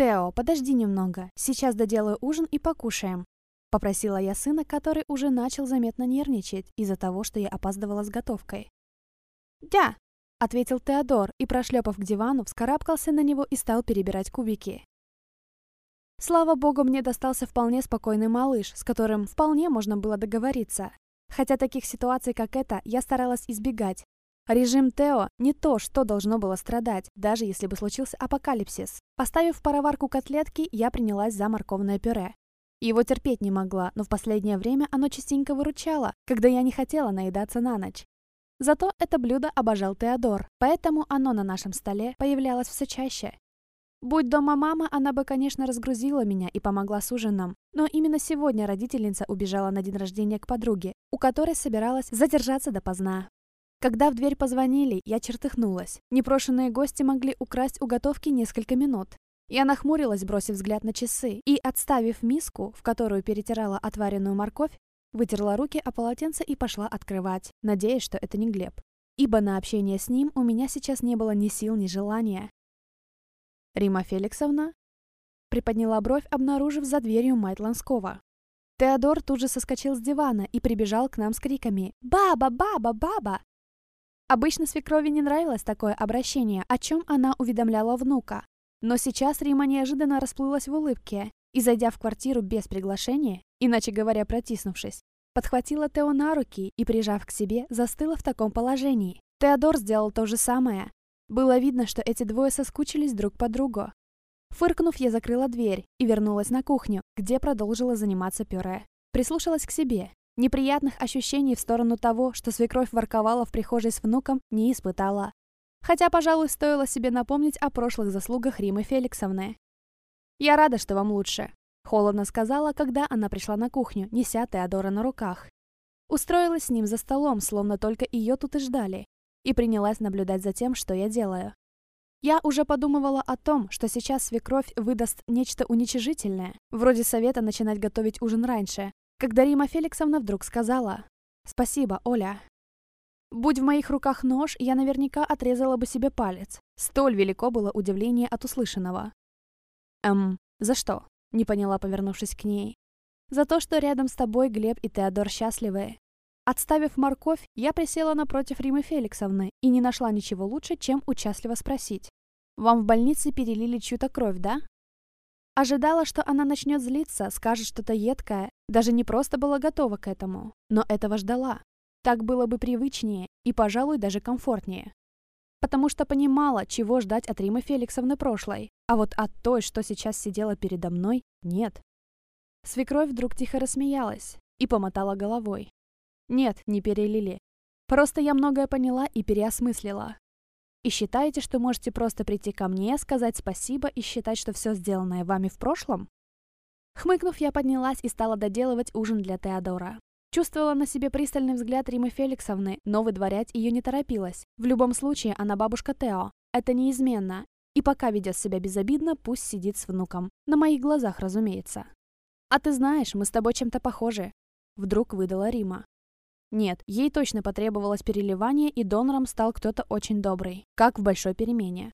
«Тео, подожди немного. Сейчас доделаю ужин и покушаем», — попросила я сына, который уже начал заметно нервничать из-за того, что я опаздывала с готовкой. «Дя!» — ответил Теодор и, прошлепав к дивану, вскарабкался на него и стал перебирать кубики. Слава богу, мне достался вполне спокойный малыш, с которым вполне можно было договориться. Хотя таких ситуаций, как эта, я старалась избегать. Режим Тео не то, что должно было страдать, даже если бы случился апокалипсис. Поставив в пароварку котлетки, я принялась за морковное пюре. Его терпеть не могла, но в последнее время оно частенько выручало, когда я не хотела наедаться на ночь. Зато это блюдо обожал Теодор, поэтому оно на нашем столе появлялось все чаще. Будь дома мама, она бы, конечно, разгрузила меня и помогла с ужином. Но именно сегодня родительница убежала на день рождения к подруге, у которой собиралась задержаться допоздна. Когда в дверь позвонили, я чертыхнулась. Непрошенные гости могли украсть у готовки несколько минут. Я нахмурилась, бросив взгляд на часы, и, отставив миску, в которую перетирала отваренную морковь, вытерла руки о полотенце и пошла открывать, надеясь, что это не Глеб. Ибо на общение с ним у меня сейчас не было ни сил, ни желания. «Рима Феликсовна?» Приподняла бровь, обнаружив за дверью Майт Ланского. Теодор тут же соскочил с дивана и прибежал к нам с криками «Баба! Баба! Баба!». Обычно свекрови не нравилось такое обращение, о чем она уведомляла внука. Но сейчас Рима неожиданно расплылась в улыбке и, зайдя в квартиру без приглашения, иначе говоря, протиснувшись, подхватила Тео на руки и, прижав к себе, застыла в таком положении. Теодор сделал то же самое, было видно, что эти двое соскучились друг по другу. Фыркнув, я закрыла дверь и вернулась на кухню, где продолжила заниматься пюре. Прислушалась к себе. Неприятных ощущений в сторону того, что свекровь ворковала в прихожей с внуком, не испытала. Хотя, пожалуй, стоило себе напомнить о прошлых заслугах Римы Феликсовны. «Я рада, что вам лучше», — холодно сказала, когда она пришла на кухню, неся Теодора на руках. Устроилась с ним за столом, словно только ее тут и ждали и принялась наблюдать за тем, что я делаю. Я уже подумывала о том, что сейчас свекровь выдаст нечто уничижительное, вроде совета начинать готовить ужин раньше, когда Рима Феликсовна вдруг сказала «Спасибо, Оля». Будь в моих руках нож, я наверняка отрезала бы себе палец. Столь велико было удивление от услышанного. «Эм, за что?» — не поняла, повернувшись к ней. «За то, что рядом с тобой Глеб и Теодор счастливы. Отставив морковь, я присела напротив Римы Феликсовны и не нашла ничего лучше, чем участливо спросить. «Вам в больнице перелили чью-то кровь, да?» Ожидала, что она начнет злиться, скажет что-то едкое, даже не просто была готова к этому, но этого ждала. Так было бы привычнее и, пожалуй, даже комфортнее. Потому что понимала, чего ждать от Римы Феликсовны прошлой, а вот от той, что сейчас сидела передо мной, нет. Свекровь вдруг тихо рассмеялась и помотала головой. Нет, не перелили. Просто я многое поняла и переосмыслила. И считаете, что можете просто прийти ко мне, сказать спасибо и считать, что все сделанное вами в прошлом? Хмыкнув, я поднялась и стала доделывать ужин для Теодора. Чувствовала на себе пристальный взгляд Римы Феликсовны, но выдворять ее не торопилась. В любом случае, она бабушка Тео. Это неизменно. И пока ведет себя безобидно, пусть сидит с внуком. На моих глазах, разумеется. «А ты знаешь, мы с тобой чем-то похожи», — вдруг выдала Рима. Нет, ей точно потребовалось переливание, и донором стал кто-то очень добрый, как в большой перемене.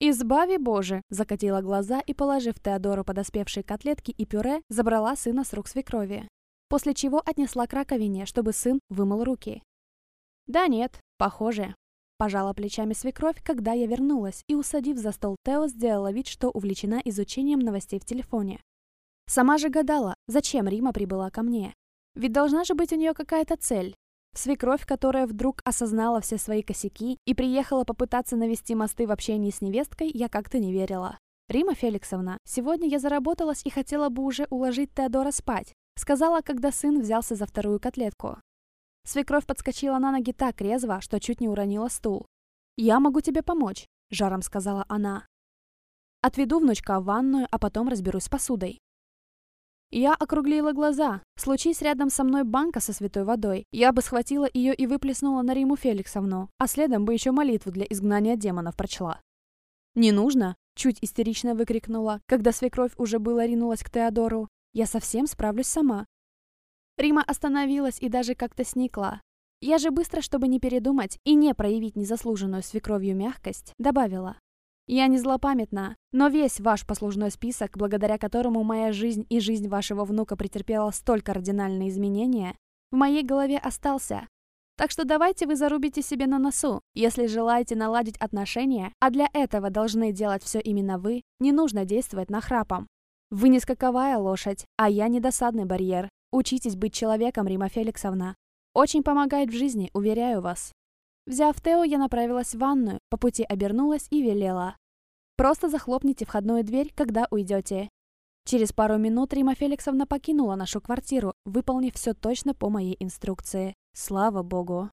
«Избави Боже!» – закатила глаза и, положив Теодору подоспевшие котлетки и пюре, забрала сына с рук свекрови. После чего отнесла к раковине, чтобы сын вымыл руки. «Да нет, похоже». Пожала плечами свекровь, когда я вернулась, и, усадив за стол Тео, сделала вид, что увлечена изучением новостей в телефоне. Сама же гадала, зачем Рима прибыла ко мне. Ведь должна же быть у нее какая-то цель. Свекровь, которая вдруг осознала все свои косяки и приехала попытаться навести мосты в общении с невесткой, я как-то не верила. «Рима Феликсовна, сегодня я заработалась и хотела бы уже уложить Теодора спать», сказала, когда сын взялся за вторую котлетку. Свекровь подскочила на ноги так резво, что чуть не уронила стул. «Я могу тебе помочь», — жаром сказала она. «Отведу внучка в ванную, а потом разберусь с посудой». Я округлила глаза. Случись рядом со мной банка со святой водой, я бы схватила ее и выплеснула на Риму Феликсовну, а следом бы еще молитву для изгнания демонов прочла. «Не нужно!» — чуть истерично выкрикнула, когда свекровь уже было ринулась к Теодору. «Я совсем справлюсь сама». Рима остановилась и даже как-то сникла. Я же быстро, чтобы не передумать и не проявить незаслуженную свекровью мягкость, добавила. Я не злопамятна, но весь ваш послужной список, благодаря которому моя жизнь и жизнь вашего внука претерпела столь кардинальные изменения, в моей голове остался. Так что давайте вы зарубите себе на носу. Если желаете наладить отношения, а для этого должны делать все именно вы, не нужно действовать нахрапом. Вы не скаковая лошадь, а я недосадный барьер. Учитесь быть человеком, Рима Феликсовна. Очень помогает в жизни, уверяю вас. Взяв Тео, я направилась в ванную, по пути обернулась и велела. «Просто захлопните входную дверь, когда уйдете». Через пару минут Рима Феликсовна покинула нашу квартиру, выполнив все точно по моей инструкции. Слава богу.